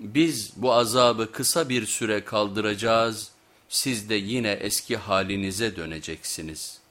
biz bu azabı kısa bir süre kaldıracağız, siz de yine eski halinize döneceksiniz.''